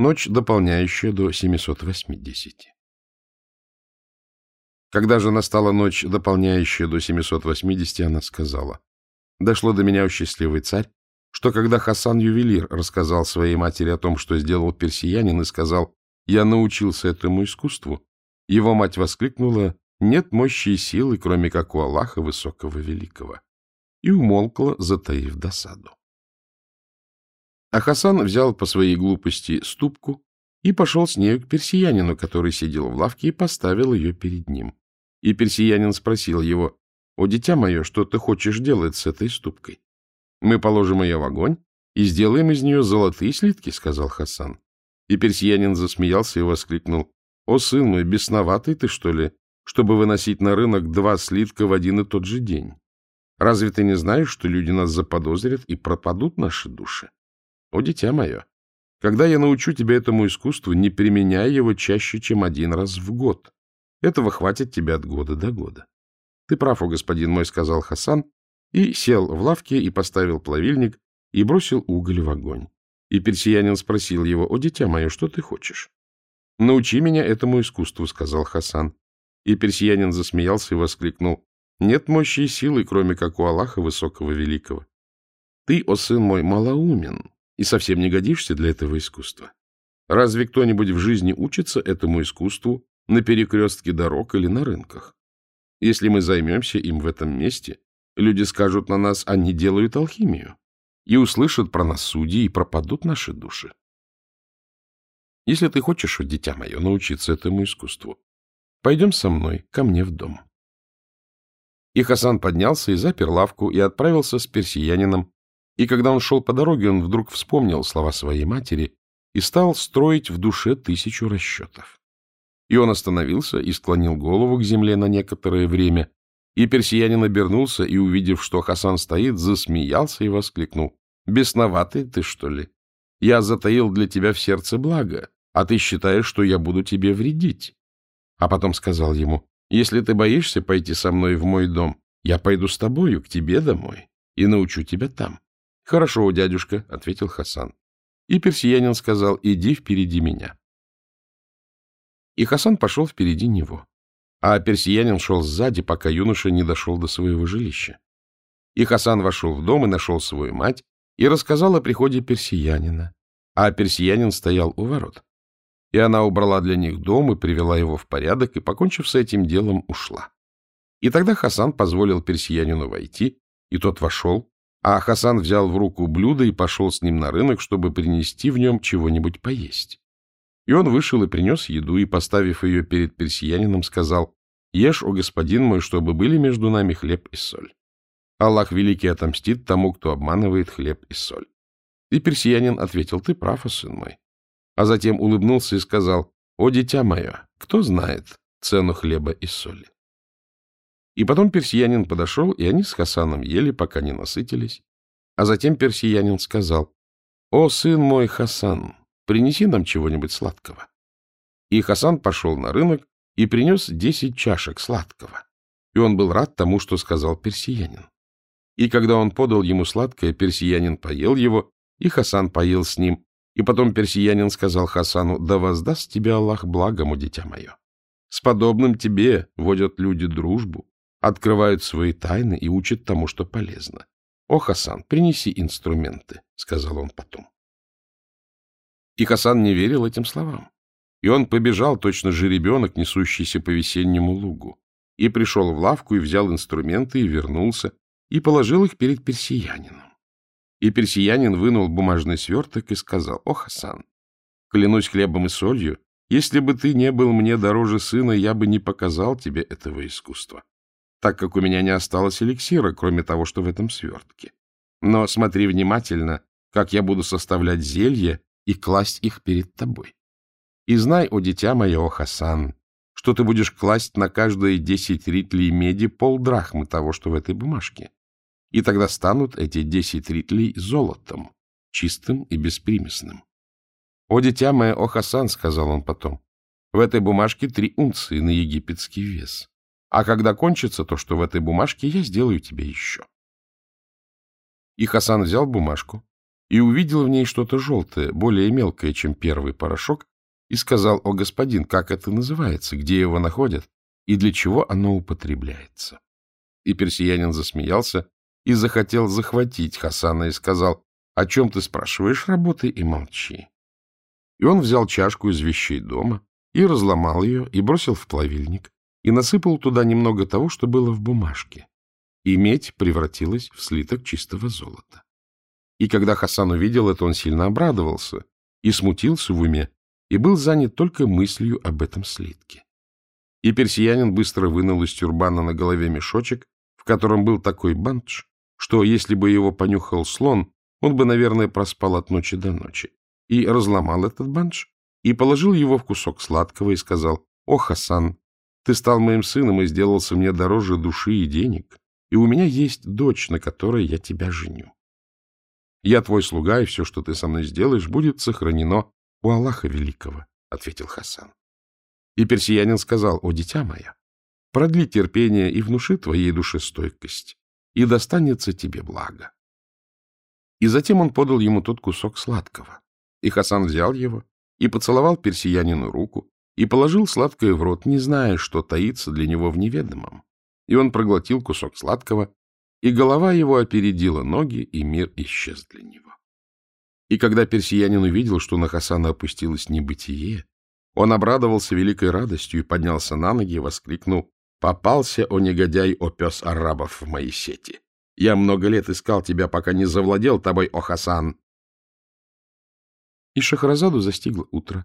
Ночь, дополняющая до 780. Когда же настала ночь, дополняющая до 780, она сказала, «Дошло до меня, о счастливый царь, что когда Хасан-ювелир рассказал своей матери о том, что сделал персиянин, и сказал, «Я научился этому искусству», его мать воскликнула, «Нет мощи и силы, кроме как у Аллаха Высокого Великого», и умолкла, затаив досаду. А Хасан взял по своей глупости ступку и пошел с нею к персиянину, который сидел в лавке, и поставил ее перед ним. И персиянин спросил его, «О, дитя мое, что ты хочешь делать с этой ступкой?» Мы положим ее в огонь и сделаем из нее золотые слитки, — сказал Хасан. И персиянин засмеялся и воскликнул. — О, сын мой, бесноватый ты, что ли, чтобы выносить на рынок два слитка в один и тот же день? Разве ты не знаешь, что люди нас заподозрят и пропадут наши души? О, дитя мое, когда я научу тебя этому искусству, не применяй его чаще, чем один раз в год. Этого хватит тебе от года до года. — Ты прав, о господин мой, — сказал Хасан, и сел в лавке и поставил плавильник и бросил уголь в огонь. И персиянин спросил его, «О, дитя мое, что ты хочешь?» «Научи меня этому искусству», — сказал Хасан. И персиянин засмеялся и воскликнул, «Нет мощи и силы, кроме как у Аллаха Высокого Великого. Ты, о сын мой, малоумен и совсем не годишься для этого искусства. Разве кто-нибудь в жизни учится этому искусству на перекрестке дорог или на рынках? Если мы займемся им в этом месте, Люди скажут на нас, они делают алхимию, и услышат про нас судьи, и пропадут наши души. Если ты хочешь, дитя мое, научиться этому искусству, пойдем со мной ко мне в дом. И Хасан поднялся и запер лавку, и отправился с персиянином, и когда он шел по дороге, он вдруг вспомнил слова своей матери и стал строить в душе тысячу расчетов. И он остановился и склонил голову к земле на некоторое время, и персиянин обернулся и, увидев, что Хасан стоит, засмеялся и воскликнул. — Бесноватый ты, что ли? Я затаил для тебя в сердце благо, а ты считаешь, что я буду тебе вредить. А потом сказал ему, — Если ты боишься пойти со мной в мой дом, я пойду с тобою к тебе домой и научу тебя там. — Хорошо, дядюшка, — ответил Хасан. И персиянин сказал, — Иди впереди меня. И Хасан пошел впереди него а персиянин шел сзади, пока юноша не дошел до своего жилища. И Хасан вошел в дом и нашел свою мать и рассказал о приходе персиянина, а персиянин стоял у ворот. И она убрала для них дом и привела его в порядок, и, покончив с этим делом, ушла. И тогда Хасан позволил персиянину войти, и тот вошел, а Хасан взял в руку блюдо и пошел с ним на рынок, чтобы принести в нем чего-нибудь поесть. И он вышел и принес еду, и, поставив ее перед персиянином, сказал, «Ешь, о господин мой, чтобы были между нами хлеб и соль. Аллах Великий отомстит тому, кто обманывает хлеб и соль». И персиянин ответил, «Ты прав, о сын мой». А затем улыбнулся и сказал, «О, дитя мое, кто знает цену хлеба и соли?» И потом персиянин подошел, и они с Хасаном ели, пока не насытились. А затем персиянин сказал, «О, сын мой Хасан, принеси нам чего-нибудь сладкого. И Хасан пошел на рынок и принес десять чашек сладкого. И он был рад тому, что сказал персиянин. И когда он подал ему сладкое, персиянин поел его, и Хасан поел с ним. И потом персиянин сказал Хасану, «Да воздаст тебе Аллах благому, дитя мое. С подобным тебе водят люди дружбу, открывают свои тайны и учат тому, что полезно. О, Хасан, принеси инструменты», — сказал он потом. И Хасан не верил этим словам. И он побежал, точно жеребенок, несущийся по весеннему лугу, и пришел в лавку, и взял инструменты, и вернулся, и положил их перед персиянином. И персиянин вынул бумажный сверток и сказал, «О, Хасан, клянусь хлебом и солью, если бы ты не был мне дороже сына, я бы не показал тебе этого искусства, так как у меня не осталось эликсира, кроме того, что в этом свертке. Но смотри внимательно, как я буду составлять зелье и класть их перед тобой. И знай, о дитя мое, о Хасан, что ты будешь класть на каждые десять ритлей меди полдрахмы того, что в этой бумажке. И тогда станут эти десять ритлей золотом, чистым и беспримесным. — О, дитя мое, о Хасан, — сказал он потом, — в этой бумажке три унции на египетский вес. А когда кончится то, что в этой бумажке, я сделаю тебе еще. И Хасан взял бумажку, и увидел в ней что-то желтое, более мелкое, чем первый порошок, и сказал, «О, господин, как это называется, где его находят и для чего оно употребляется?» И персиянин засмеялся и захотел захватить Хасана и сказал, «О чем ты спрашиваешь? Работай и молчи». И он взял чашку из вещей дома и разломал ее, и бросил в плавильник, и насыпал туда немного того, что было в бумажке. И медь превратилась в слиток чистого золота. И когда Хасан увидел это, он сильно обрадовался и смутился в уме, и был занят только мыслью об этом слитке. И персиянин быстро вынул из тюрбана на голове мешочек, в котором был такой бандж, что если бы его понюхал слон, он бы, наверное, проспал от ночи до ночи и разломал этот банш, и положил его в кусок сладкого и сказал, «О, Хасан, ты стал моим сыном и сделался мне дороже души и денег, и у меня есть дочь, на которой я тебя женю. Я твой слуга, и все, что ты со мной сделаешь, будет сохранено у Аллаха Великого», — ответил Хасан. И персиянин сказал, «О, дитя моя, продли терпение и внуши твоей душе стойкость, и достанется тебе благо». И затем он подал ему тот кусок сладкого. И Хасан взял его и поцеловал персиянину руку и положил сладкое в рот, не зная, что таится для него в неведомом. И он проглотил кусок сладкого, и голова его опередила ноги, и мир исчез для него. И когда персиянин увидел, что на Хасана опустилось небытие, он обрадовался великой радостью и поднялся на ноги и воскликнул «Попался, о негодяй, о пес арабов в моей сети! Я много лет искал тебя, пока не завладел тобой, о Хасан! И Шахразаду застигло утро,